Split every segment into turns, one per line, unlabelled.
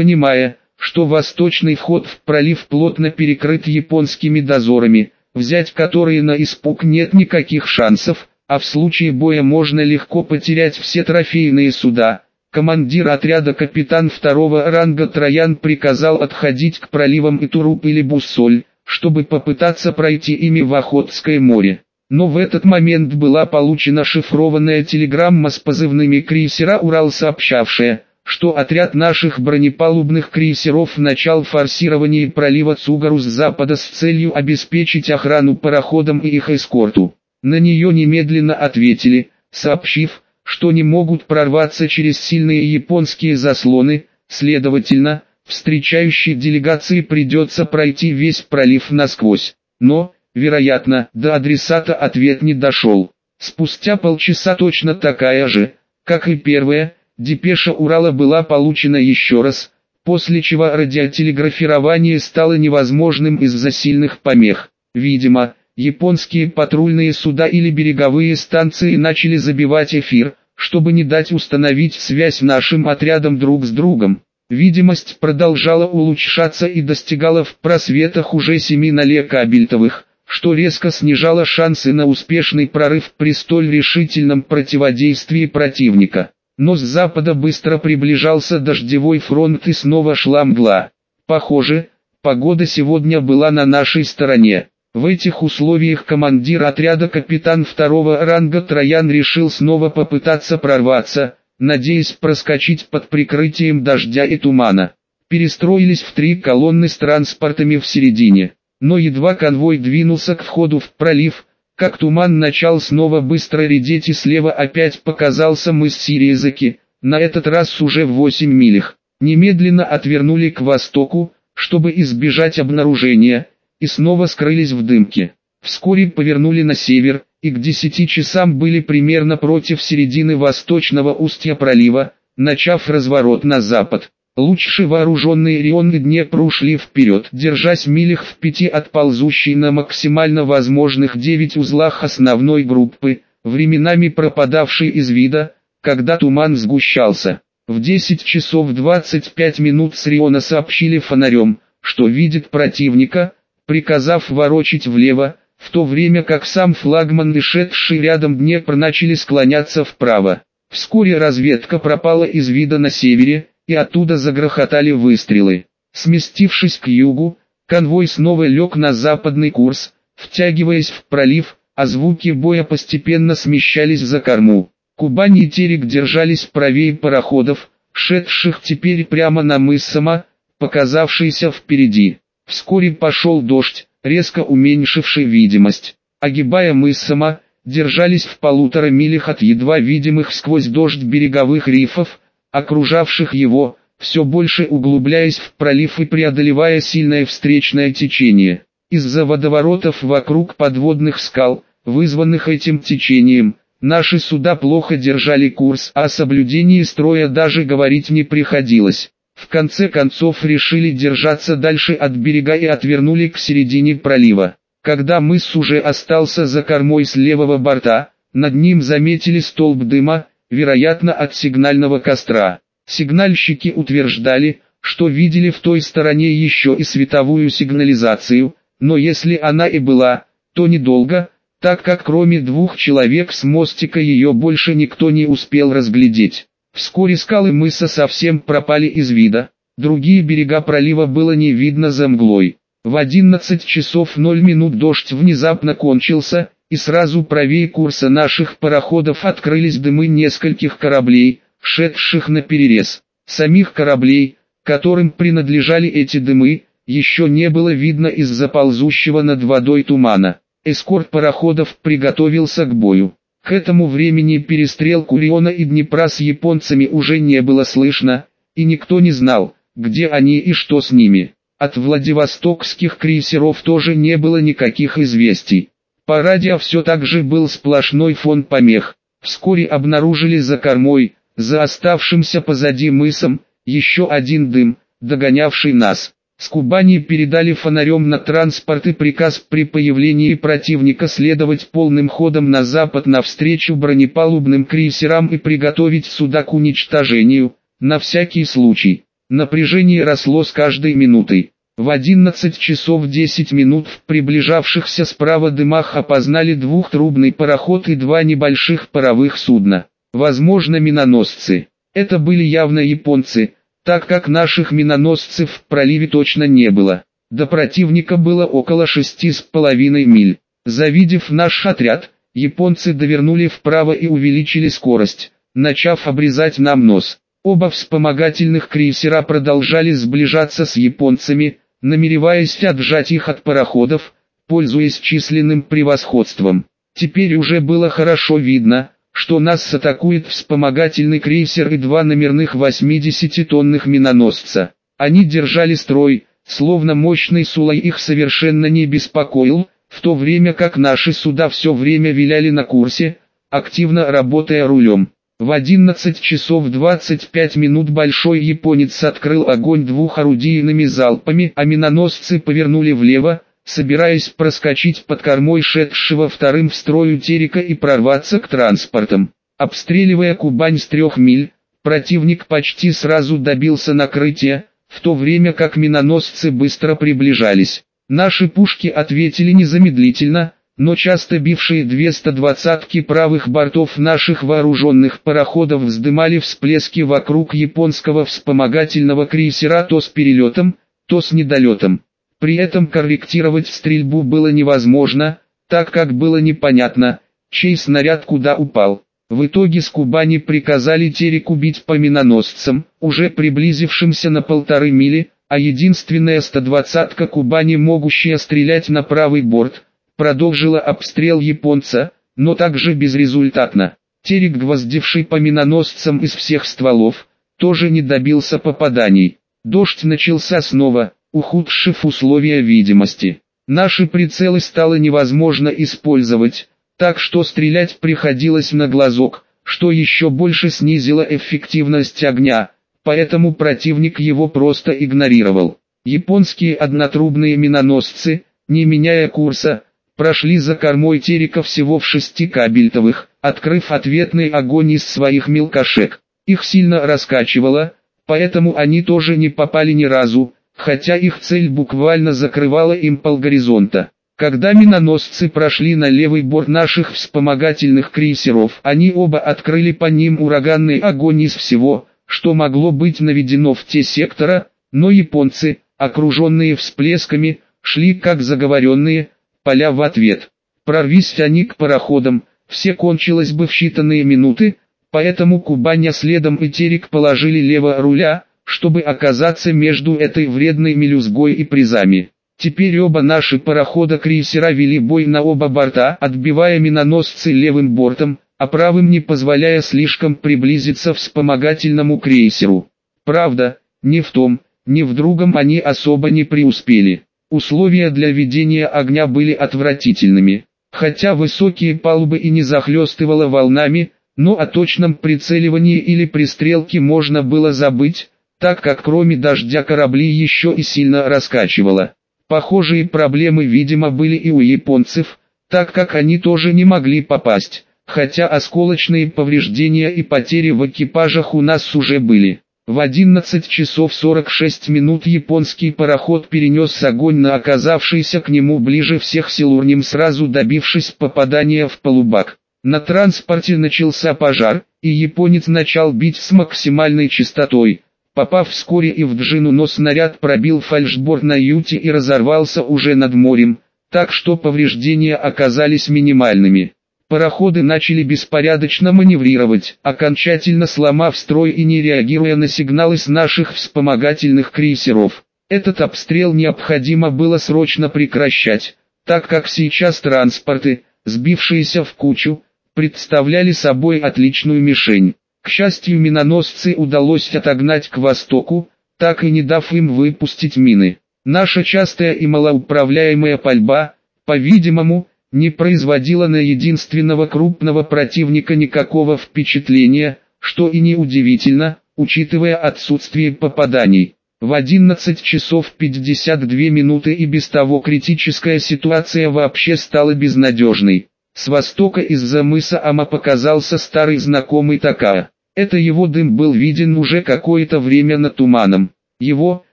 Понимая, что восточный вход в пролив плотно перекрыт японскими дозорами, взять которые на испуг нет никаких шансов, а в случае боя можно легко потерять все трофейные суда. Командир отряда капитан второго ранга Троян приказал отходить к проливам Итуруп или Буссоль, чтобы попытаться пройти ими в Охотское море. Но в этот момент была получена шифрованная телеграмма с позывными крейсера «Урал», сообщавшая, что отряд наших бронепалубных крейсеров начал форсирование пролива Цугару с запада с целью обеспечить охрану пароходам и их эскорту. На нее немедленно ответили, сообщив, что не могут прорваться через сильные японские заслоны, следовательно, встречающей делегации придется пройти весь пролив насквозь. Но, вероятно, до адресата ответ не дошел. Спустя полчаса точно такая же, как и первая, депеша Урала была получена еще раз, после чего радиотелеграфирование стало невозможным из-за сильных помех. Видимо, японские патрульные суда или береговые станции начали забивать эфир, чтобы не дать установить связь нашим отрядам друг с другом. Видимость продолжала улучшаться и достигала в просветах уже 7 нале кабельтовых, что резко снижало шансы на успешный прорыв при столь решительном противодействии противника. Но с запада быстро приближался дождевой фронт и снова шла мгла. Похоже, погода сегодня была на нашей стороне. В этих условиях командир отряда капитан второго ранга Троян решил снова попытаться прорваться, надеясь проскочить под прикрытием дождя и тумана. Перестроились в три колонны с транспортами в середине, но едва конвой двинулся к входу в пролив, как туман начал снова быстро редеть и слева опять показался мыс Сириезаки, на этот раз уже в 8 милях. Немедленно отвернули к востоку, чтобы избежать обнаружения, и снова скрылись в дымке. Вскоре повернули на север, и к 10 часам были примерно против середины восточного устья пролива, начав разворот на запад. Лучше вооруженные Рионы Днепр ушли вперед, держась милях в пяти от ползущей на максимально возможных 9 узлах основной группы, временами пропадавшей из вида, когда туман сгущался. В 10 часов 25 минут с Риона сообщили фонарем, что видит противника, приказав ворочить влево, в то время как сам флагман и шедший рядом Днепр начали склоняться вправо. Вскоре разведка пропала из вида на севере, и оттуда загрохотали выстрелы. Сместившись к югу, конвой снова лег на западный курс, втягиваясь в пролив, а звуки боя постепенно смещались за корму. Кубань и Терек держались правее пароходов, шедших теперь прямо на мыс Сама, показавшийся впереди. Вскоре пошел дождь, резко уменьшивший видимость. Огибая мыс Сама, держались в полутора милях от едва видимых сквозь дождь береговых рифов, окружавших его, все больше углубляясь в пролив и преодолевая сильное встречное течение. Из-за водоворотов вокруг подводных скал, вызванных этим течением, наши суда плохо держали курс, а о соблюдении строя даже говорить не приходилось. В конце концов решили держаться дальше от берега и отвернули к середине пролива. Когда мыс уже остался за кормой с левого борта, над ним заметили столб дыма, вероятно от сигнального костра. Сигнальщики утверждали, что видели в той стороне еще и световую сигнализацию, но если она и была, то недолго, так как кроме двух человек с мостика ее больше никто не успел разглядеть. Вскоре скалы мыса совсем пропали из вида, другие берега пролива было не видно за мглой. В 11 часов 0 минут дождь внезапно кончился, и сразу правее курса наших пароходов открылись дымы нескольких кораблей, шедших на перерез. Самих кораблей, которым принадлежали эти дымы, еще не было видно из-за ползущего над водой тумана. Эскорт пароходов приготовился к бою. К этому времени перестрелку Риона и Днепра с японцами уже не было слышно, и никто не знал, где они и что с ними. От Владивостокских крейсеров тоже не было никаких известий. По радио все так же был сплошной фон помех. Вскоре обнаружили за кормой, за оставшимся позади мысом, еще один дым, догонявший нас. С Кубани передали фонарем на транспорт и приказ при появлении противника следовать полным ходом на запад навстречу бронепалубным крейсерам и приготовить суда к уничтожению, на всякий случай. Напряжение росло с каждой минутой. В 11 часов 10 минут в приближавшихся справа дымах опознали двухтрубный пароход и два небольших паровых судна. Возможно миноносцы. Это были явно японцы, так как наших миноносцев в проливе точно не было. До противника было около шести с половиной миль. Завидев наш отряд, японцы довернули вправо и увеличили скорость, начав обрезать нам нос. Оба вспомогательных крейсера продолжали сближаться с японцами, намереваясь отжать их от пароходов, пользуясь численным превосходством. Теперь уже было хорошо видно, что нас атакует вспомогательный крейсер и два номерных 80-тонных миноносца. Они держали строй, словно мощный сулай их совершенно не беспокоил, в то время как наши суда все время виляли на курсе, активно работая рулем. В 11 часов 25 минут большой японец открыл огонь двухорудийными залпами, а миноносцы повернули влево, собираясь проскочить под кормой шедшего вторым в строю терека и прорваться к транспортам. Обстреливая Кубань с трех миль, противник почти сразу добился накрытия, в то время как миноносцы быстро приближались. Наши пушки ответили незамедлительно, но часто бившие 220-ки правых бортов наших вооруженных пароходов вздымали всплески вокруг японского вспомогательного крейсера то с перелетом, то с недолетом. При этом корректировать стрельбу было невозможно, так как было непонятно, чей снаряд куда упал. В итоге с Кубани приказали терек убить по миноносцам, уже приблизившимся на полторы мили, а единственная 120-ка Кубани, могущая стрелять на правый борт – продолжила обстрел японца, но также безрезультатно. Терек, гвоздивший по миноносцам из всех стволов, тоже не добился попаданий. Дождь начался снова, ухудшив условия видимости. Наши прицелы стало невозможно использовать, так что стрелять приходилось на глазок, что еще больше снизило эффективность огня, поэтому противник его просто игнорировал. Японские однотрубные миноносцы, не меняя курса, прошли за кормой терека всего в шести кабельтовых, открыв ответный огонь из своих мелкошек. Их сильно раскачивало, поэтому они тоже не попали ни разу, хотя их цель буквально закрывала им полгоризонта. Когда миноносцы прошли на левый борт наших вспомогательных крейсеров, они оба открыли по ним ураганный огонь из всего, что могло быть наведено в те сектора, но японцы, окруженные всплесками, шли как заговоренные, поля в ответ. Прорвись они к пароходам, все кончилось бы в считанные минуты, поэтому Кубаня следом и Терек положили лево руля, чтобы оказаться между этой вредной мелюзгой и призами. Теперь оба наши парохода-крейсера вели бой на оба борта, отбивая миноносцы левым бортом, а правым не позволяя слишком приблизиться вспомогательному крейсеру. Правда, ни в том, ни в другом они особо не преуспели. Условия для ведения огня были отвратительными. Хотя высокие палубы и не захлестывало волнами, но о точном прицеливании или пристрелке можно было забыть, так как кроме дождя корабли еще и сильно раскачивало. Похожие проблемы видимо были и у японцев, так как они тоже не могли попасть, хотя осколочные повреждения и потери в экипажах у нас уже были. В 11 часов 46 минут японский пароход перенес огонь на оказавшийся к нему ближе всех силурнем сразу добившись попадания в полубак. На транспорте начался пожар, и японец начал бить с максимальной частотой. Попав вскоре и в джину, но снаряд пробил фальшборд на юте и разорвался уже над морем, так что повреждения оказались минимальными. Пароходы начали беспорядочно маневрировать, окончательно сломав строй и не реагируя на сигналы с наших вспомогательных крейсеров. Этот обстрел необходимо было срочно прекращать, так как сейчас транспорты, сбившиеся в кучу, представляли собой отличную мишень. К счастью миноносцы удалось отогнать к востоку, так и не дав им выпустить мины. Наша частая и малоуправляемая пальба, по-видимому, не производила на единственного крупного противника никакого впечатления, что и не удивительно, учитывая отсутствие попаданий. В 11 часов 52 минуты и без того критическая ситуация вообще стала безнадежной. С востока из-за мыса Ама показался старый знакомый Такаа. Это его дым был виден уже какое-то время над туманом. Его,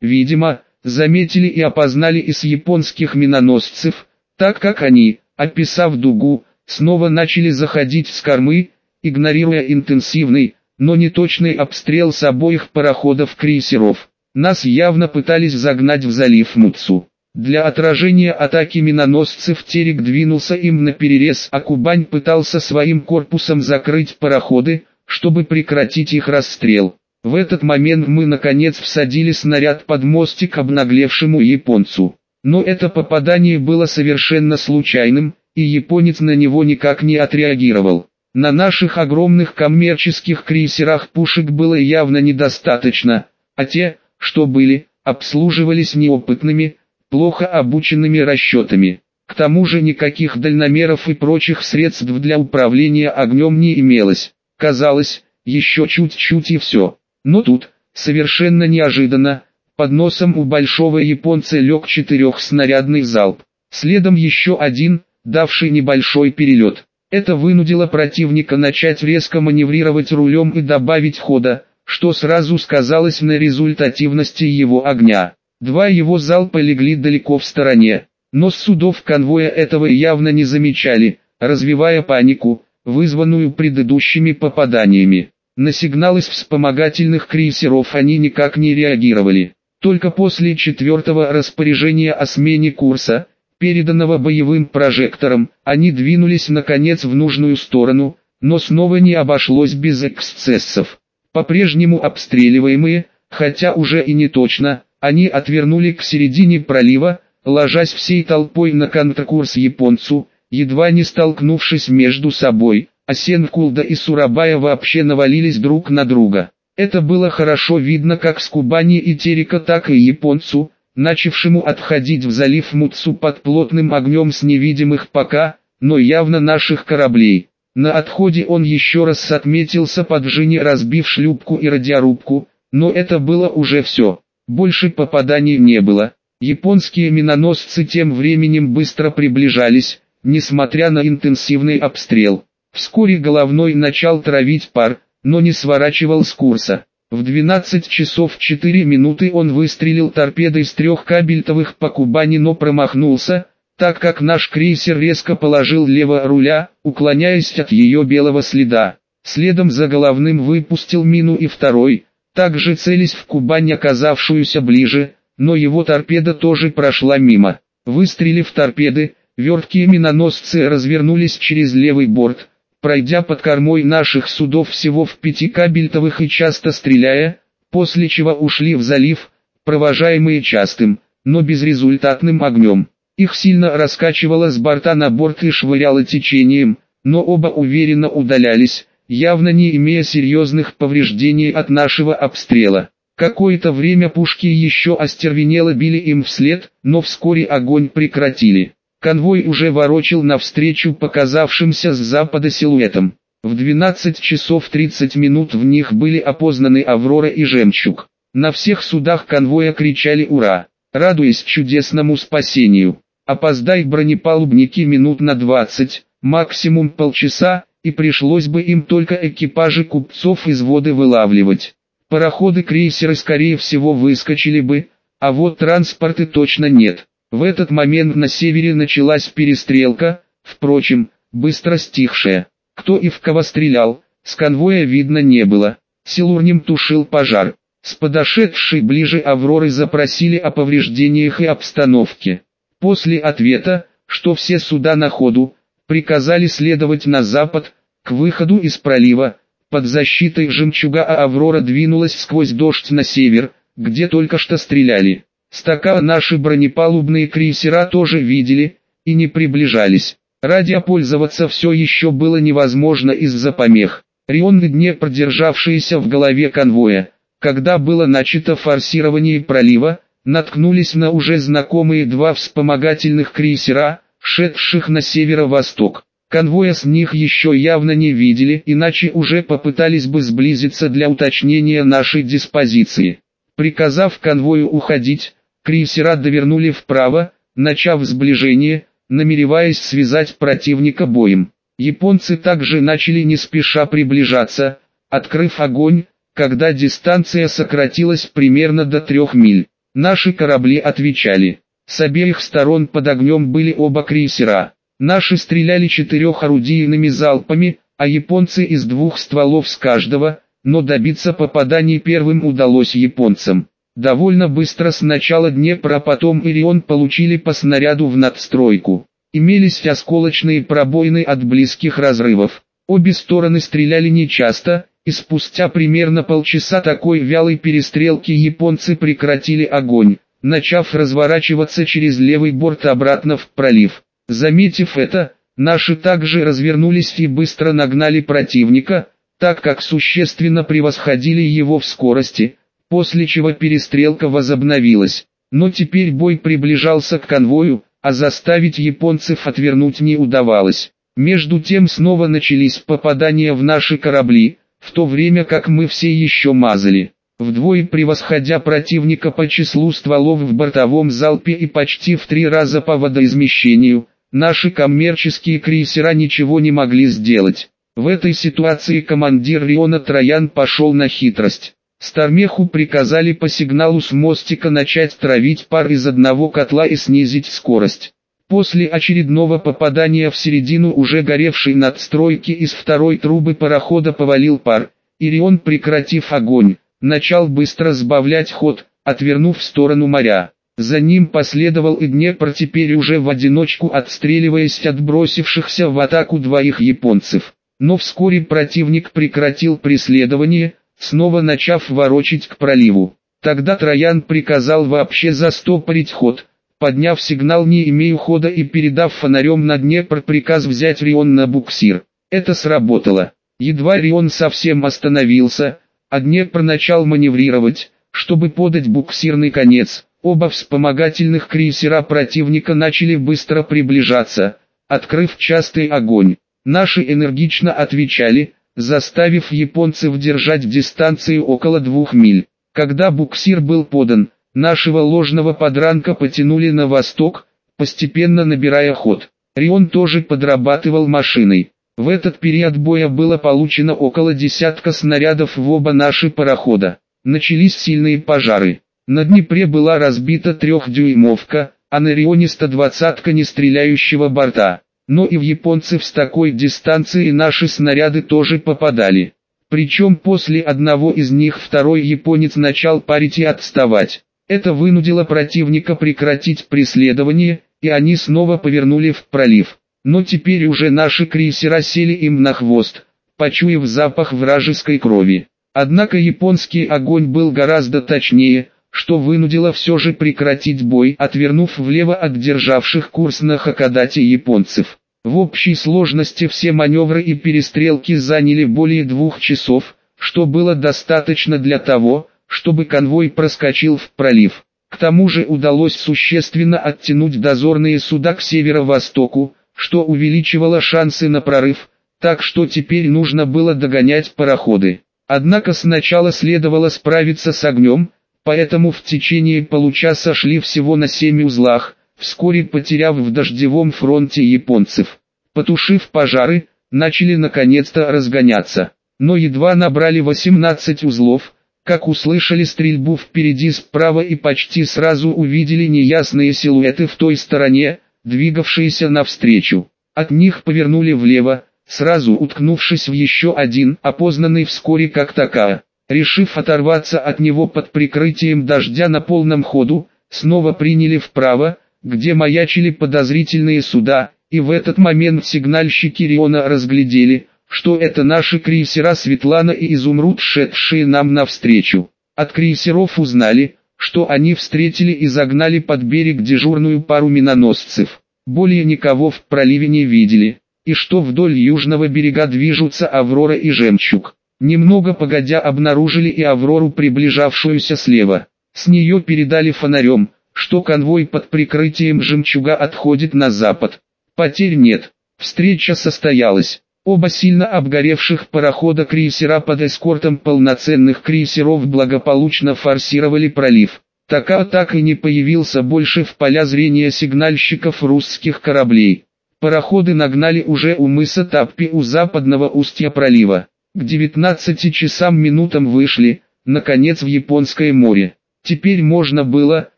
видимо, заметили и опознали из японских миноносцев, так как они, описав дугу, снова начали заходить с кормы, игнорируя интенсивный, но неточный обстрел с обоих пароходов-крейсеров. Нас явно пытались загнать в залив Муцу. Для отражения атаки миноносцев Терек двинулся им на перерез, а Кубань пытался своим корпусом закрыть пароходы, чтобы прекратить их расстрел. В этот момент мы наконец всадили снаряд под мостик обнаглевшему японцу. Но это попадание было совершенно случайным, и японец на него никак не отреагировал. На наших огромных коммерческих крейсерах пушек было явно недостаточно, а те, что были, обслуживались неопытными, плохо обученными расчетами. К тому же никаких дальномеров и прочих средств для управления огнем не имелось. Казалось, еще чуть-чуть и все. Но тут, совершенно неожиданно, под носом у большого японца лег четырехснарядный залп. Следом еще один, давший небольшой перелет. Это вынудило противника начать резко маневрировать рулем и добавить хода, что сразу сказалось на результативности его огня. Два его залпа легли далеко в стороне, но судов конвоя этого явно не замечали, развивая панику, вызванную предыдущими попаданиями. На сигналы с вспомогательных крейсеров они никак не реагировали. Только после четвертого распоряжения о смене курса, переданного боевым прожектором, они двинулись наконец в нужную сторону, но снова не обошлось без эксцессов. По-прежнему обстреливаемые, хотя уже и не точно, они отвернули к середине пролива, ложась всей толпой на контркурс японцу, едва не столкнувшись между собой, а Сенкулда и Сурабая вообще навалились друг на друга. Это было хорошо видно как с Кубани и Терека, так и японцу, начавшему отходить в залив Муцу под плотным огнем с невидимых пока, но явно наших кораблей. На отходе он еще раз отметился под Жени, разбив шлюпку и радиорубку, но это было уже все. Больше попаданий не было. Японские миноносцы тем временем быстро приближались, несмотря на интенсивный обстрел. Вскоре головной начал травить пар, но не сворачивал с курса. В 12 часов 4 минуты он выстрелил торпедой с трех кабельтовых по Кубани, но промахнулся, так как наш крейсер резко положил лево руля, уклоняясь от ее белого следа. Следом за головным выпустил мину и второй, также целясь в Кубань, оказавшуюся ближе, но его торпеда тоже прошла мимо. Выстрелив торпеды, верткие миноносцы развернулись через левый борт, пройдя под кормой наших судов всего в пяти кабельтовых и часто стреляя, после чего ушли в залив, провожаемые частым, но безрезультатным огнем. Их сильно раскачивало с борта на борт и швыряло течением, но оба уверенно удалялись, явно не имея серьезных повреждений от нашего обстрела. Какое-то время пушки еще остервенело били им вслед, но вскоре огонь прекратили. Конвой уже ворочил навстречу показавшимся с запада силуэтам. В 12 часов 30 минут в них были опознаны Аврора и Жемчуг. На всех судах конвоя кричали «Ура!», радуясь чудесному спасению. Опоздай бронепалубники минут на 20, максимум полчаса, и пришлось бы им только экипажи купцов из воды вылавливать. Пароходы-крейсеры скорее всего выскочили бы, а вот транспорты точно нет. В этот момент на севере началась перестрелка, впрочем, быстро стихшая. Кто и в кого стрелял, с конвоя видно не было. Силурнем тушил пожар. С подошедшей ближе Авроры запросили о повреждениях и обстановке. После ответа, что все суда на ходу, приказали следовать на запад, к выходу из пролива. Под защитой жемчуга а Аврора двинулась сквозь дождь на север, где только что стреляли. Стака наши бронепалубные крейсера тоже видели, и не приближались. Радиопользоваться все еще было невозможно из-за помех. Рионы дне продержавшиеся в голове конвоя, когда было начато форсирование пролива, наткнулись на уже знакомые два вспомогательных крейсера, шедших на северо-восток. Конвоя с них еще явно не видели, иначе уже попытались бы сблизиться для уточнения нашей диспозиции. Приказав конвою уходить, Крейсера довернули вправо, начав сближение, намереваясь связать противника боем. Японцы также начали не спеша приближаться, открыв огонь, когда дистанция сократилась примерно до трех миль. Наши корабли отвечали. С обеих сторон под огнем были оба крейсера. Наши стреляли четырехорудийными залпами, а японцы из двух стволов с каждого, но добиться попаданий первым удалось японцам. Довольно быстро сначала Днепр, а потом Ирион получили по снаряду в надстройку. Имелись осколочные пробоины от близких разрывов. Обе стороны стреляли нечасто, и спустя примерно полчаса такой вялой перестрелки японцы прекратили огонь, начав разворачиваться через левый борт обратно в пролив. Заметив это, наши также развернулись и быстро нагнали противника, так как существенно превосходили его в скорости, после чего перестрелка возобновилась. Но теперь бой приближался к конвою, а заставить японцев отвернуть не удавалось. Между тем снова начались попадания в наши корабли, в то время как мы все еще мазали. Вдвое превосходя противника по числу стволов в бортовом залпе и почти в три раза по водоизмещению, наши коммерческие крейсера ничего не могли сделать. В этой ситуации командир Риона Троян пошел на хитрость. Стармеху приказали по сигналу с мостика начать травить пар из одного котла и снизить скорость. После очередного попадания в середину уже горевшей надстройки из второй трубы парохода повалил пар, и Рион, прекратив огонь, начал быстро сбавлять ход, отвернув в сторону моря. За ним последовал и Днепр теперь уже в одиночку отстреливаясь от бросившихся в атаку двоих японцев. Но вскоре противник прекратил преследование, снова начав ворочить к проливу. Тогда Троян приказал вообще застопорить ход, подняв сигнал «Не имею хода» и передав фонарем на Днепр приказ взять Рион на буксир. Это сработало. Едва Рион совсем остановился, а Днепр начал маневрировать, чтобы подать буксирный конец. Оба вспомогательных крейсера противника начали быстро приближаться, открыв частый огонь. Наши энергично отвечали, заставив японцев держать дистанцию около двух миль. Когда буксир был подан, нашего ложного подранка потянули на восток, постепенно набирая ход. Рион тоже подрабатывал машиной. В этот период боя было получено около десятка снарядов в оба наши парохода. Начались сильные пожары. На Днепре была разбита трехдюймовка, а на Рионе 120-ка нестреляющего борта. Но и в японцев с такой дистанции наши снаряды тоже попадали. Причем после одного из них второй японец начал парить и отставать. Это вынудило противника прекратить преследование, и они снова повернули в пролив. Но теперь уже наши крейсера сели им на хвост, почуяв запах вражеской крови. Однако японский огонь был гораздо точнее, что вынудило все же прекратить бой, отвернув влево от державших курс на Хакодате японцев. В общей сложности все маневры и перестрелки заняли более двух часов, что было достаточно для того, чтобы конвой проскочил в пролив. К тому же удалось существенно оттянуть дозорные суда к северо-востоку, что увеличивало шансы на прорыв, так что теперь нужно было догонять пароходы. Однако сначала следовало справиться с огнем, поэтому в течение получаса шли всего на семь узлах, вскоре потеряв в дождевом фронте японцев. Потушив пожары, начали наконец-то разгоняться, но едва набрали 18 узлов, как услышали стрельбу впереди справа и почти сразу увидели неясные силуэты в той стороне, двигавшиеся навстречу. От них повернули влево, сразу уткнувшись в еще один, опознанный вскоре как такая. Решив оторваться от него под прикрытием дождя на полном ходу, снова приняли вправо, где маячили подозрительные суда, и в этот момент сигнальщики Риона разглядели, что это наши крейсера Светлана и Изумруд, шедшие нам навстречу. От крейсеров узнали, что они встретили и загнали под берег дежурную пару миноносцев. Более никого в проливе не видели, и что вдоль южного берега движутся Аврора и Жемчуг. Немного погодя обнаружили и Аврору, приближавшуюся слева. С нее передали фонарем, что конвой под прикрытием жемчуга отходит на запад. Потерь нет. Встреча состоялась. Оба сильно обгоревших парохода крейсера под эскортом полноценных крейсеров благополучно форсировали пролив. Така так и не появился больше в поля зрения сигнальщиков русских кораблей. Пароходы нагнали уже у мыса Таппи у западного устья пролива. К 19 часам минутам вышли, наконец в Японское море. Теперь можно было,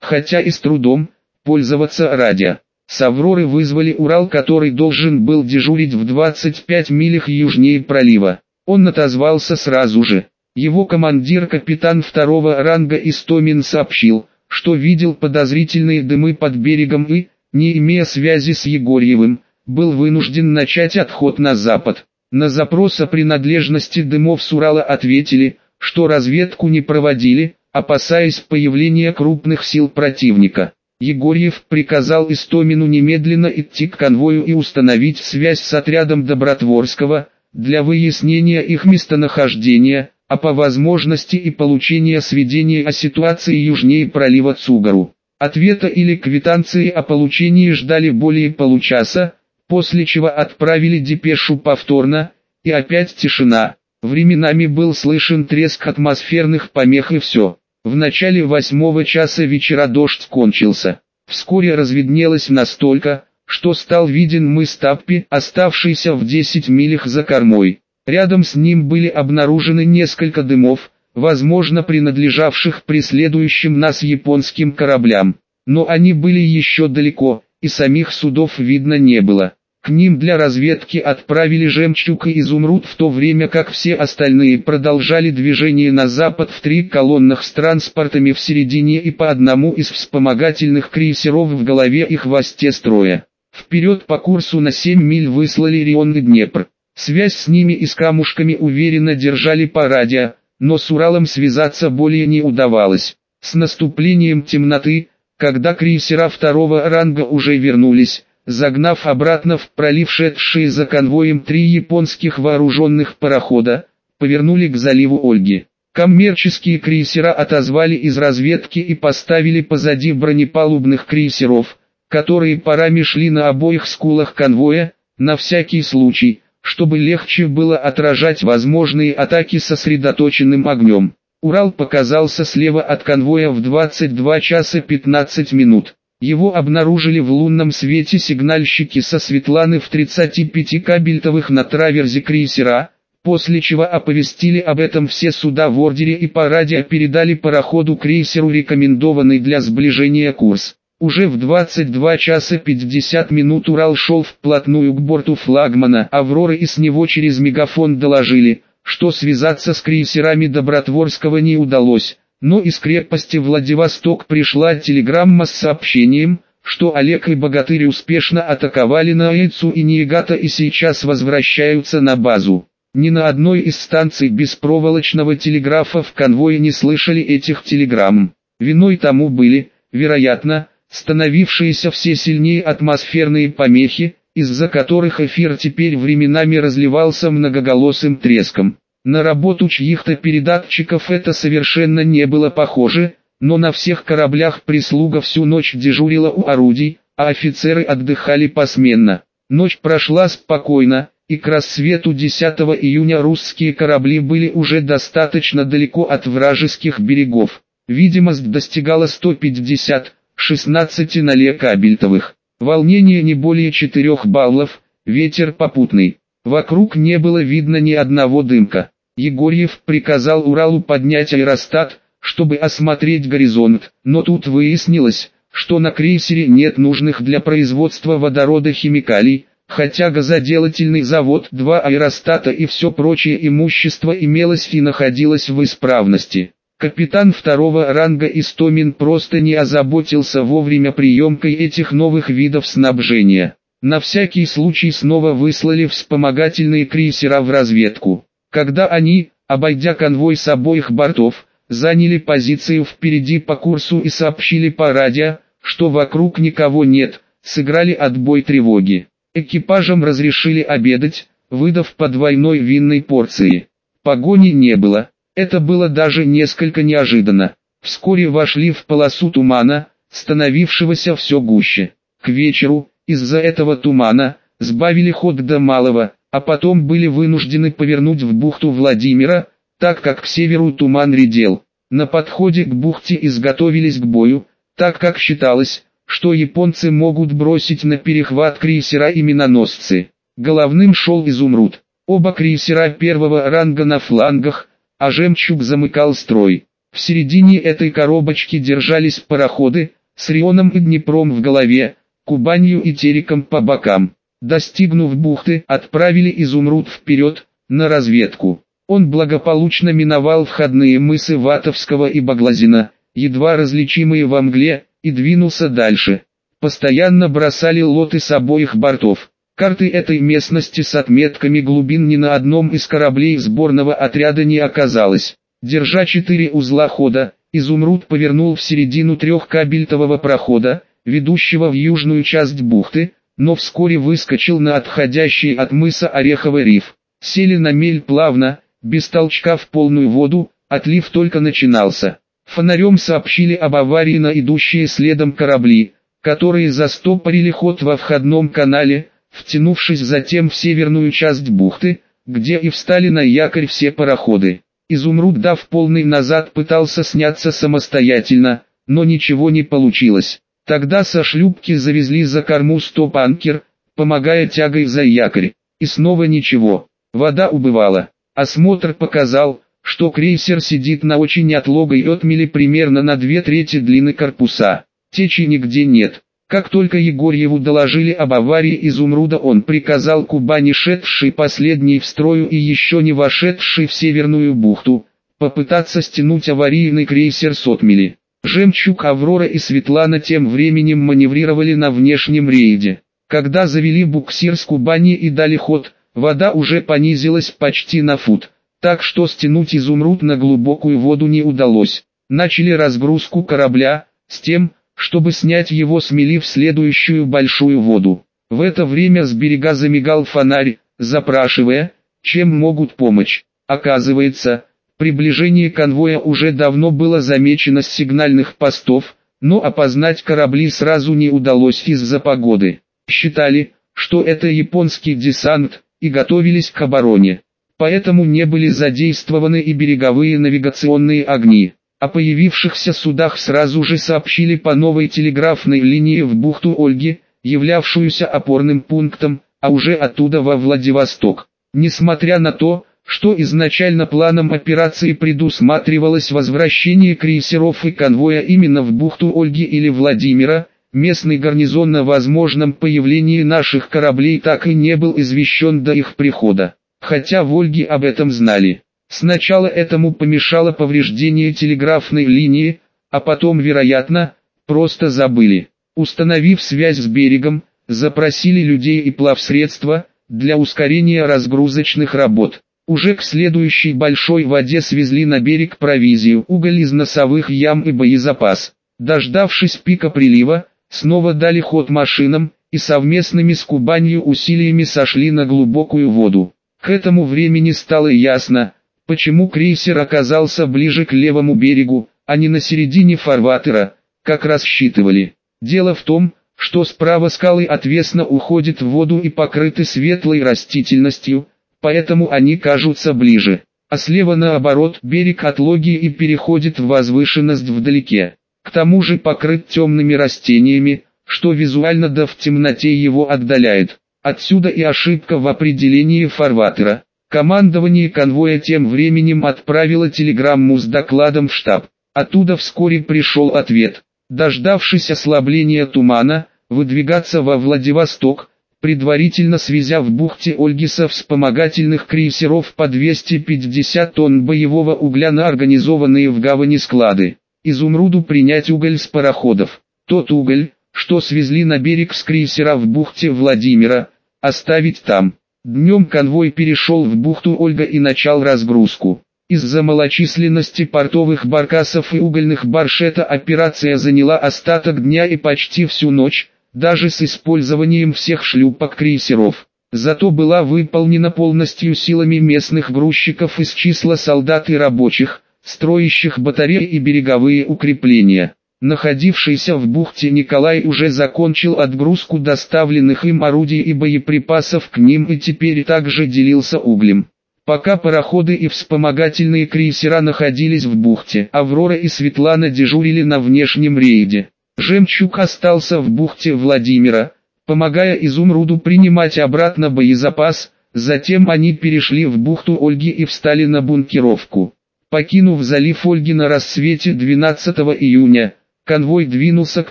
хотя и с трудом, пользоваться радио. С Авроры вызвали Урал, который должен был дежурить в 25 милях южнее пролива. Он отозвался сразу же. Его командир капитан второго ранга Истомин сообщил, что видел подозрительные дымы под берегом и, не имея связи с Егорьевым, был вынужден начать отход на запад. На запрос о принадлежности дымов с Урала ответили, что разведку не проводили, опасаясь появления крупных сил противника. Егорьев приказал Истомину немедленно идти к конвою и установить связь с отрядом Добротворского, для выяснения их местонахождения, а по возможности и получения сведений о ситуации южнее пролива Цугару. Ответа или квитанции о получении ждали более получаса, после чего отправили депешу повторно, и опять тишина. Временами был слышен треск атмосферных помех и все. В начале восьмого часа вечера дождь кончился. Вскоре разведнелось настолько, что стал виден мыс Таппи, оставшийся в 10 милях за кормой. Рядом с ним были обнаружены несколько дымов, возможно принадлежавших преследующим нас японским кораблям. Но они были еще далеко, и самих судов видно не было. К ним для разведки отправили «Жемчуг» и «Изумруд», в то время как все остальные продолжали движение на запад в три колоннах с транспортами в середине и по одному из вспомогательных крейсеров в голове и хвосте строя. Вперед по курсу на 7 миль выслали Рион и Днепр. Связь с ними и с камушками уверенно держали по радио, но с Уралом связаться более не удавалось. С наступлением темноты, когда крейсера второго ранга уже вернулись, загнав обратно в пролив шедшие за конвоем три японских вооруженных парохода, повернули к заливу Ольги. Коммерческие крейсера отозвали из разведки и поставили позади бронепалубных крейсеров, которые парами шли на обоих скулах конвоя, на всякий случай, чтобы легче было отражать возможные атаки сосредоточенным огнем. Урал показался слева от конвоя в 22 часа 15 минут. Его обнаружили в лунном свете сигнальщики со Светланы в 35 кабельтовых на траверзе крейсера, после чего оповестили об этом все суда в ордере и по радио передали пароходу-крейсеру рекомендованный для сближения курс. Уже в 22 часа 50 минут Урал шел вплотную к борту флагмана Авроры и с него через мегафон доложили, что связаться с крейсерами Добротворского не удалось но из крепости Владивосток пришла телеграмма с сообщением, что Олег и Богатырь успешно атаковали на Наицу и Ниегата и сейчас возвращаются на базу. Ни на одной из станций беспроволочного телеграфа в конвое не слышали этих телеграмм. Виной тому были, вероятно, становившиеся все сильнее атмосферные помехи, из-за которых эфир теперь временами разливался многоголосым треском. На работу чьих-то передатчиков это совершенно не было похоже, но на всех кораблях прислуга всю ночь дежурила у орудий, а офицеры отдыхали посменно. Ночь прошла спокойно, и к рассвету 10 июня русские корабли были уже достаточно далеко от вражеских берегов. Видимость достигала 150, 16 на кабельтовых. Волнение не более 4 баллов, ветер попутный. Вокруг не было видно ни одного дымка. Егорьев приказал Уралу поднять аэростат, чтобы осмотреть горизонт, но тут выяснилось, что на крейсере нет нужных для производства водорода химикалий, хотя газоделательный завод, два аэростата и все прочее имущество имелось и находилось в исправности. Капитан второго ранга Истомин просто не озаботился вовремя приемкой этих новых видов снабжения. На всякий случай снова выслали вспомогательные крейсера в разведку. Когда они, обойдя конвой с обоих бортов, заняли позицию впереди по курсу и сообщили по радио, что вокруг никого нет, сыграли отбой тревоги. Экипажам разрешили обедать, выдав по двойной винной порции. Погони не было, это было даже несколько неожиданно. Вскоре вошли в полосу тумана, становившегося все гуще. К вечеру, из-за этого тумана, сбавили ход до малого, а потом были вынуждены повернуть в бухту Владимира, так как к северу туман редел. На подходе к бухте изготовились к бою, так как считалось, что японцы могут бросить на перехват крейсера и миноносцы. Головным шел изумруд. Оба крейсера первого ранга на флангах, а «Жемчуг» замыкал строй. В середине этой коробочки держались пароходы, с Рионом и Днепром в голове, Кубанью и Тереком по бокам. Достигнув бухты, отправили изумруд вперед, на разведку. Он благополучно миновал входные мысы Ватовского и Баглазина, едва различимые во мгле, и двинулся дальше. Постоянно бросали лоты с обоих бортов. Карты этой местности с отметками глубин ни на одном из кораблей сборного отряда не оказалось. Держа четыре узла хода, изумруд повернул в середину трехкабельтового прохода, ведущего в южную часть бухты, но вскоре выскочил на отходящий от мыса Ореховый риф. Сели на мель плавно, без толчка в полную воду, отлив только начинался. Фонарем сообщили об аварии на идущие следом корабли, которые застопорили ход во входном канале, втянувшись затем в северную часть бухты, где и встали на якорь все пароходы. Изумруд дав полный назад пытался сняться самостоятельно, но ничего не получилось. Тогда со шлюпки завезли за корму стоп-анкер, помогая тягой за якорь. И снова ничего. Вода убывала. Осмотр показал, что крейсер сидит на очень отлогой отмели примерно на две трети длины корпуса. Течи нигде нет. Как только Егорьеву доложили об аварии изумруда он приказал Кубани шедший последний в строю и еще не вошедший в Северную бухту, попытаться стянуть аварийный крейсер с отмели. Жемчуг Аврора и Светлана тем временем маневрировали на внешнем рейде. Когда завели буксир с Кубани и дали ход, вода уже понизилась почти на фут, так что стянуть изумруд на глубокую воду не удалось. Начали разгрузку корабля, с тем, чтобы снять его с мели в следующую большую воду. В это время с берега замигал фонарь, запрашивая, чем могут помочь. Оказывается, Приближение конвоя уже давно было замечено с сигнальных постов, но опознать корабли сразу не удалось из-за погоды. Считали, что это японский десант, и готовились к обороне. Поэтому не были задействованы и береговые навигационные огни. О появившихся судах сразу же сообщили по новой телеграфной линии в бухту Ольги, являвшуюся опорным пунктом, а уже оттуда во Владивосток. Несмотря на то, что изначально планом операции предусматривалось возвращение крейсеров и конвоя именно в бухту Ольги или Владимира, местный гарнизон о возможном появлении наших кораблей так и не был извещен до их прихода, хотя в Ольге об этом знали. Сначала этому помешало повреждение телеграфной линии, а потом, вероятно, просто забыли. Установив связь с берегом, запросили людей и плавсредства, для ускорения разгрузочных работ. Уже к следующей большой воде свезли на берег провизию, уголь из носовых ям и боезапас. Дождавшись пика прилива, снова дали ход машинам, и совместными с Кубанью усилиями сошли на глубокую воду. К этому времени стало ясно, почему крейсер оказался ближе к левому берегу, а не на середине фарватера, как рассчитывали. Дело в том, что справа скалы отвесно уходят в воду и покрыты светлой растительностью, поэтому они кажутся ближе. А слева наоборот берег от логии и переходит в возвышенность вдалеке. К тому же покрыт темными растениями, что визуально да в темноте его отдаляет. Отсюда и ошибка в определении фарватера. Командование конвоя тем временем отправило телеграмму с докладом в штаб. Оттуда вскоре пришел ответ. Дождавшись ослабления тумана, выдвигаться во Владивосток, предварительно свезя в бухте Ольгиса вспомогательных крейсеров по 250 тонн боевого угля на организованные в гавани склады. Изумруду принять уголь с пароходов. Тот уголь, что свезли на берег с крейсера в бухте Владимира, оставить там. Днем конвой перешел в бухту Ольга и начал разгрузку. Из-за малочисленности портовых баркасов и угольных барж эта операция заняла остаток дня и почти всю ночь, даже с использованием всех шлюпок-крейсеров. Зато была выполнена полностью силами местных грузчиков из числа солдат и рабочих, строящих батареи и береговые укрепления. Находившийся в бухте Николай уже закончил отгрузку доставленных им орудий и боеприпасов к ним и теперь также делился углем. Пока пароходы и вспомогательные крейсера находились в бухте, Аврора и Светлана дежурили на внешнем рейде. Жемчуг остался в бухте Владимира, помогая Изумруду принимать обратно боезапас, Затем они перешли в бухту Ольги и встали на бункеровку. Покинув залив Ольги на рассвете 12 июня, конвой двинулся к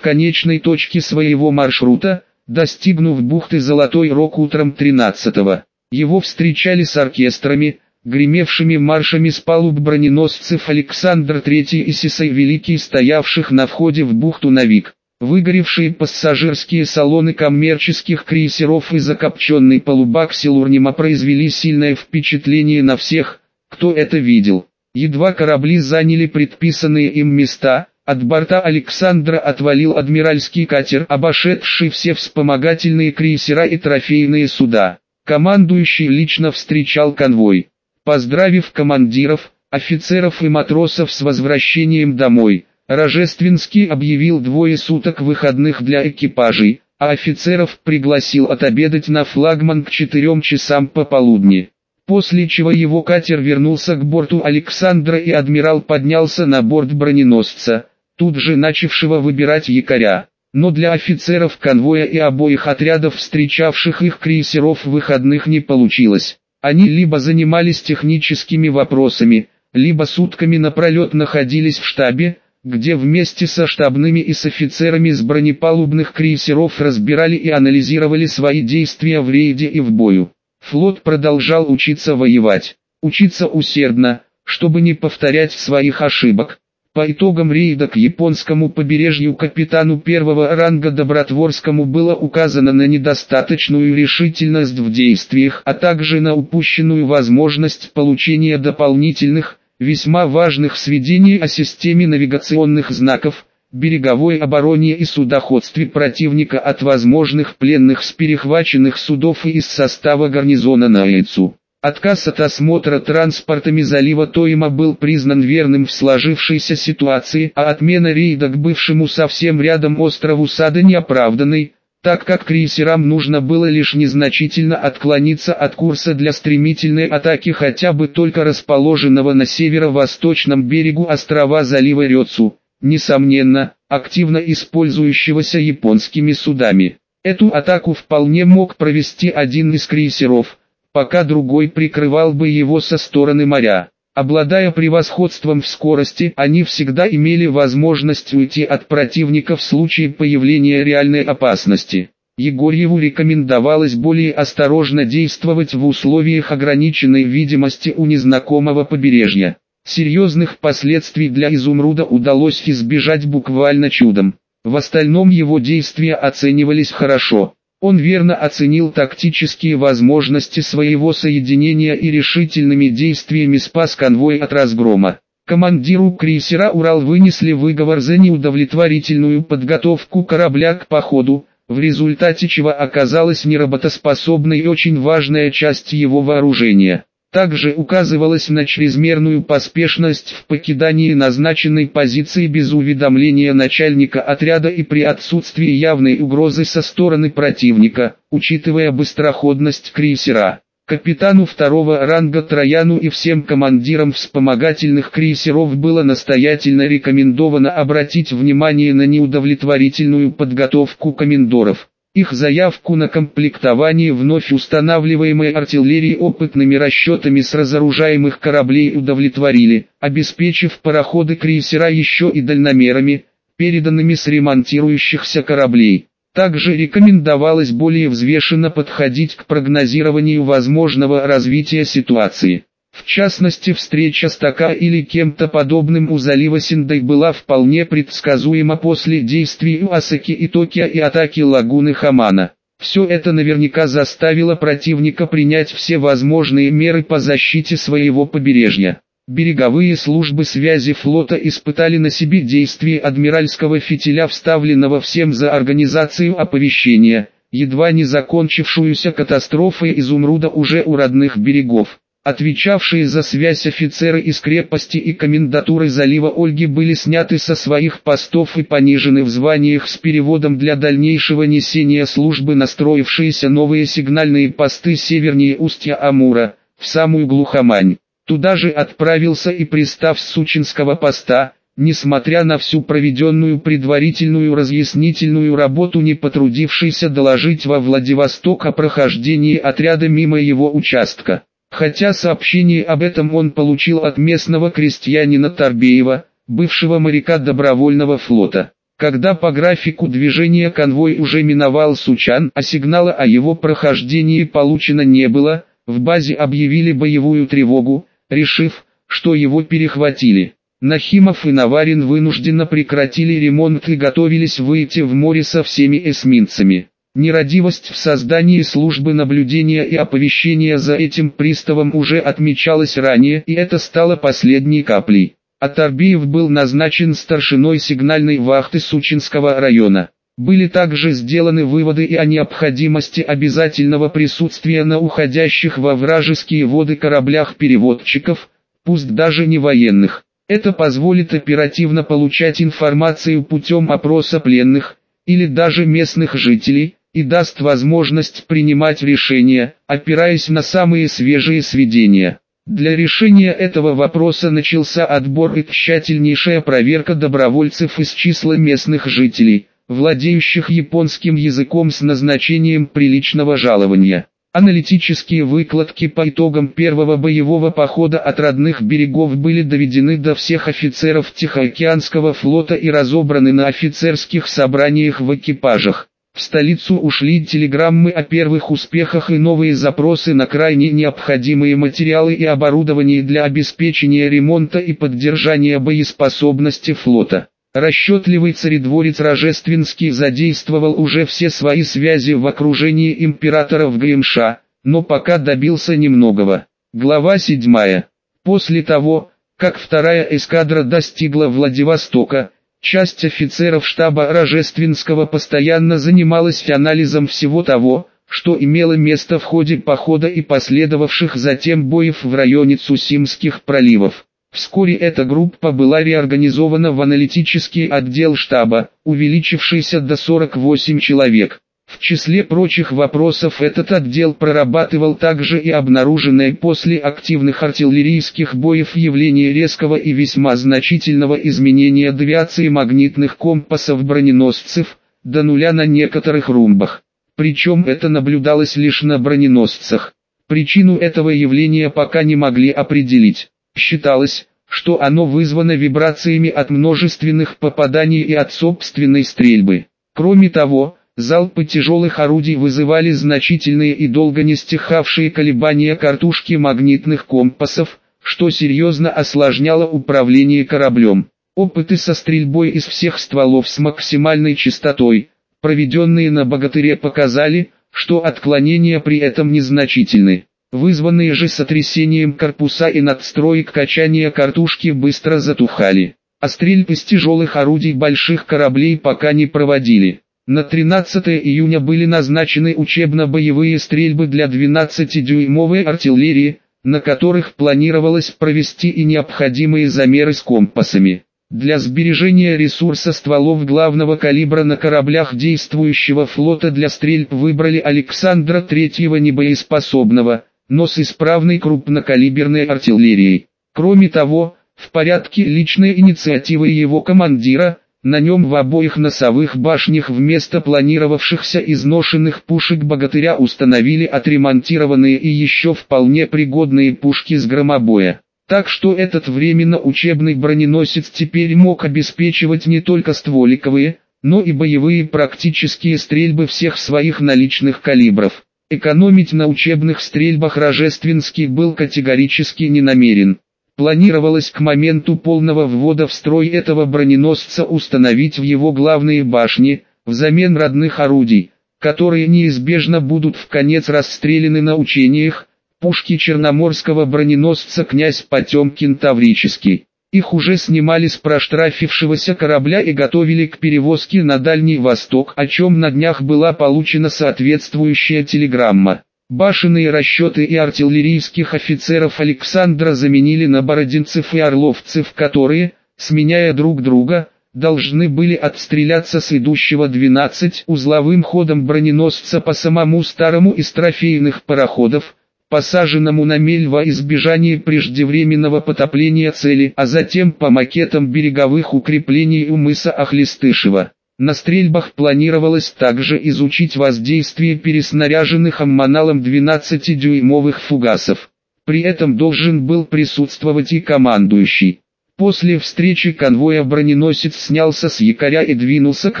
конечной точке своего маршрута, достигнув бухты Золотой Рог утром 13 -го. Его встречали с оркестрами, гремевшими маршами с палуб броненосцев Александр III и Сисай Великий, стоявших на входе в бухту Навик. Выгоревшие пассажирские салоны коммерческих крейсеров и закопченный полубак Силурнима произвели сильное впечатление на всех, кто это видел. Едва корабли заняли предписанные им места, от борта Александра отвалил адмиральский катер, обошедший все вспомогательные крейсера и трофейные суда. Командующий лично встречал конвой. Поздравив командиров, офицеров и матросов с возвращением домой, Рожественский объявил двое суток выходных для экипажей, а офицеров пригласил отобедать на флагман к четырем часам пополудни. После чего его катер вернулся к борту Александра и адмирал поднялся на борт броненосца, тут же начавшего выбирать якоря. Но для офицеров конвоя и обоих отрядов встречавших их крейсеров выходных не получилось. Они либо занимались техническими вопросами, либо сутками напролет находились в штабе, где вместе со штабными и с офицерами с бронепалубных крейсеров разбирали и анализировали свои действия в рейде и в бою. Флот продолжал учиться воевать, учиться усердно, чтобы не повторять своих ошибок. По итогам рейда к японскому побережью капитану первого ранга Добротворскому было указано на недостаточную решительность в действиях, а также на упущенную возможность получения дополнительных, весьма важных сведений о системе навигационных знаков, береговой обороне и судоходстве противника от возможных пленных с перехваченных судов и из состава гарнизона на Эйцу. Отказ от осмотра транспортами залива Тойма был признан верным в сложившейся ситуации, а отмена рейда к бывшему совсем рядом острову Сада неоправданной, так как крейсерам нужно было лишь незначительно отклониться от курса для стремительной атаки хотя бы только расположенного на северо-восточном берегу острова залива Рёцу, несомненно, активно использующегося японскими судами. Эту атаку вполне мог провести один из крейсеров – пока другой прикрывал бы его со стороны моря. Обладая превосходством в скорости, они всегда имели возможность уйти от противника в случае появления реальной опасности. Егорьеву рекомендовалось более осторожно действовать в условиях ограниченной видимости у незнакомого побережья. Серьезных последствий для изумруда удалось избежать буквально чудом. В остальном его действия оценивались хорошо. Он верно оценил тактические возможности своего соединения и решительными действиями спас конвой от разгрома. Командиру крейсера «Урал» вынесли выговор за неудовлетворительную подготовку корабля к походу, в результате чего оказалась неработоспособной очень важная часть его вооружения. Также указывалось на чрезмерную поспешность в покидании назначенной позиции без уведомления начальника отряда и при отсутствии явной угрозы со стороны противника, учитывая быстроходность крейсера. Капитану второго ранга Трояну и всем командирам вспомогательных крейсеров было настоятельно рекомендовано обратить внимание на неудовлетворительную подготовку комендоров. Их заявку на комплектование вновь устанавливаемой артиллерии опытными расчетами с разоружаемых кораблей удовлетворили, обеспечив пароходы крейсера еще и дальномерами, переданными с ремонтирующихся кораблей. Также рекомендовалось более взвешенно подходить к прогнозированию возможного развития ситуации. В частности встреча с Така или кем-то подобным у залива Синдой была вполне предсказуема после действий Уасаки и Токио и атаки лагуны Хамана. Все это наверняка заставило противника принять все возможные меры по защите своего побережья. Береговые службы связи флота испытали на себе действие адмиральского фитиля, вставленного всем за организацию оповещения, едва не закончившуюся катастрофой изумруда уже у родных берегов. Отвечавшие за связь офицеры из крепости и комендатуры залива Ольги были сняты со своих постов и понижены в званиях с переводом для дальнейшего несения службы настроившиеся новые сигнальные посты севернее устья Амура, в самую глухомань. Туда же отправился и пристав с Сучинского поста, несмотря на всю проведенную предварительную разъяснительную работу не потрудившийся доложить во Владивосток о прохождении отряда мимо его участка. Хотя сообщение об этом он получил от местного крестьянина Торбеева, бывшего моряка добровольного флота. Когда по графику движения конвой уже миновал Сучан, а сигнала о его прохождении получено не было, в базе объявили боевую тревогу, решив, что его перехватили. Нахимов и Наварин вынужденно прекратили ремонт и готовились выйти в море со всеми эсминцами. Нерадивость в создании службы наблюдения и оповещения за этим приставом уже отмечалась ранее и это стало последней каплей. Атарбиев был назначен старшиной сигнальной вахты Сучинского района. Были также сделаны выводы и о необходимости обязательного присутствия на уходящих во вражеские воды кораблях переводчиков, пусть даже не военных. Это позволит оперативно получать информацию путем опроса пленных, или даже местных жителей, и даст возможность принимать решения, опираясь на самые свежие сведения. Для решения этого вопроса начался отбор и тщательнейшая проверка добровольцев из числа местных жителей, владеющих японским языком с назначением приличного жалования. Аналитические выкладки по итогам первого боевого похода от родных берегов были доведены до всех офицеров Тихоокеанского флота и разобраны на офицерских собраниях в экипажах. В столицу ушли телеграммы о первых успехах и новые запросы на крайне необходимые материалы и оборудование для обеспечения ремонта и поддержания боеспособности флота. Расчетливый царедворец Рожественский задействовал уже все свои связи в окружении императора в ГМШ, но пока добился немногого. Глава 7. После того, как вторая эскадра достигла Владивостока, часть офицеров штаба Рожественского постоянно занималась анализом всего того, что имело место в ходе похода и последовавших затем боев в районе Цусимских проливов. Вскоре эта группа была реорганизована в аналитический отдел штаба, увеличившийся до 48 человек. В числе прочих вопросов этот отдел прорабатывал также и обнаруженное после активных артиллерийских боев явление резкого и весьма значительного изменения девиации магнитных компасов броненосцев, до нуля на некоторых румбах. Причем это наблюдалось лишь на броненосцах. Причину этого явления пока не могли определить. Считалось, что оно вызвано вибрациями от множественных попаданий и от собственной стрельбы. Кроме того, залпы тяжелых орудий вызывали значительные и долго не стихавшие колебания картушки магнитных компасов, что серьезно осложняло управление кораблем. Опыты со стрельбой из всех стволов с максимальной частотой, проведенные на «Богатыре» показали, что отклонения при этом незначительны. Вызванные же сотрясением корпуса и надстроек качания картушки быстро затухали. А стрельбы с тяжелых орудий больших кораблей пока не проводили. На 13 июня были назначены учебно-боевые стрельбы для 12-дюймовой артиллерии, на которых планировалось провести и необходимые замеры с компасами. Для сбережения ресурса стволов главного калибра на кораблях действующего флота для стрельб выбрали Александра Третьего небоеспособного, но с исправной крупнокалиберной артиллерией. Кроме того, в порядке личной инициативы его командира, на нем в обоих носовых башнях вместо планировавшихся изношенных пушек богатыря установили отремонтированные и еще вполне пригодные пушки с громобоя. Так что этот временно учебный броненосец теперь мог обеспечивать не только стволиковые, но и боевые практические стрельбы всех своих наличных калибров. Экономить на учебных стрельбах Рожественский был категорически не намерен. Планировалось к моменту полного ввода в строй этого броненосца установить в его главные башни, взамен родных орудий, которые неизбежно будут в конец расстреляны на учениях, пушки черноморского броненосца князь Потемкин Таврический. Их уже снимали с проштрафившегося корабля и готовили к перевозке на Дальний Восток, о чем на днях была получена соответствующая телеграмма. Башенные расчеты и артиллерийских офицеров Александра заменили на бородинцев и орловцев, которые, сменяя друг друга, должны были отстреляться с идущего 12 узловым ходом броненосца по самому старому из трофейных пароходов, посаженному на мель во избежание преждевременного потопления цели, а затем по макетам береговых укреплений у мыса Ахлистышева. На стрельбах планировалось также изучить воздействие переснаряженных аммоналом 12-дюймовых фугасов. При этом должен был присутствовать и командующий. После встречи конвоя броненосец снялся с якоря и двинулся к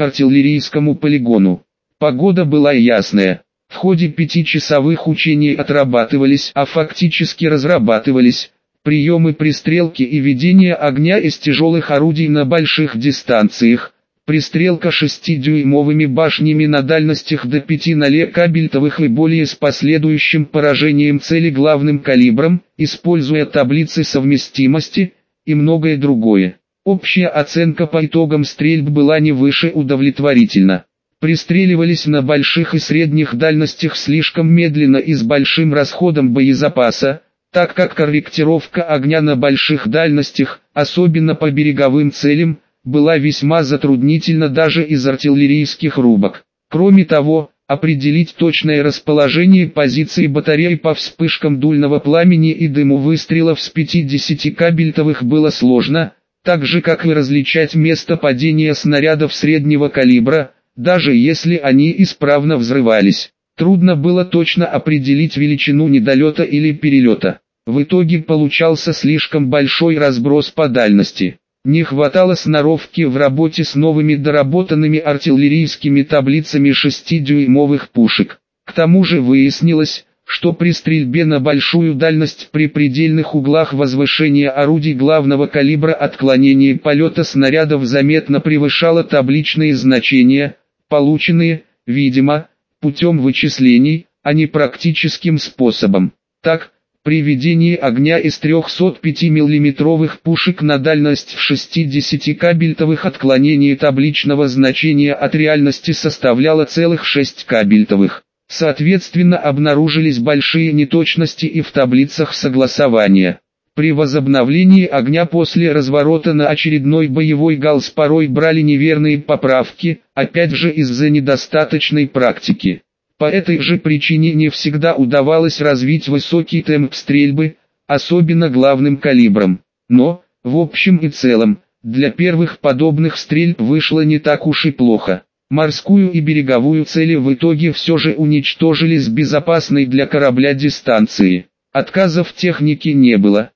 артиллерийскому полигону. Погода была ясная. В ходе пятичасовых учений отрабатывались, а фактически разрабатывались, приемы пристрелки и ведения огня из тяжелых орудий на больших дистанциях, Пристрелка 6-дюймовыми башнями на дальностях до 5 нале кабельтовых и более с последующим поражением цели главным калибром, используя таблицы совместимости и многое другое. Общая оценка по итогам стрельб была не выше удовлетворительна. Пристреливались на больших и средних дальностях слишком медленно и с большим расходом боезапаса, так как корректировка огня на больших дальностях, особенно по береговым целям, была весьма затруднительна даже из артиллерийских рубок. Кроме того, определить точное расположение позиций батарей по вспышкам дульного пламени и дыму выстрелов с 50 кабельтовых было сложно, так же как и различать место падения снарядов среднего калибра, даже если они исправно взрывались. Трудно было точно определить величину недолета или перелета. В итоге получался слишком большой разброс по дальности. Не хватало сноровки в работе с новыми доработанными артиллерийскими таблицами 6-дюймовых пушек. К тому же выяснилось, что при стрельбе на большую дальность при предельных углах возвышения орудий главного калибра отклонение полета снарядов заметно превышало табличные значения, полученные, видимо, путем вычислений, а не практическим способом. Так, при ведении огня из 305 миллиметровых пушек на дальность в 60 кабельтовых отклонение табличного значения от реальности составляло целых 6 кабельтовых. Соответственно обнаружились большие неточности и в таблицах согласования. При возобновлении огня после разворота на очередной боевой галс порой брали неверные поправки, опять же из-за недостаточной практики. По этой же причине не всегда удавалось развить высокий темп стрельбы, особенно главным калибром. Но, в общем и целом, для первых подобных стрельб вышло не так уж и плохо. Морскую и береговую цели в итоге все же уничтожили с безопасной для корабля дистанции. Отказов техники не было.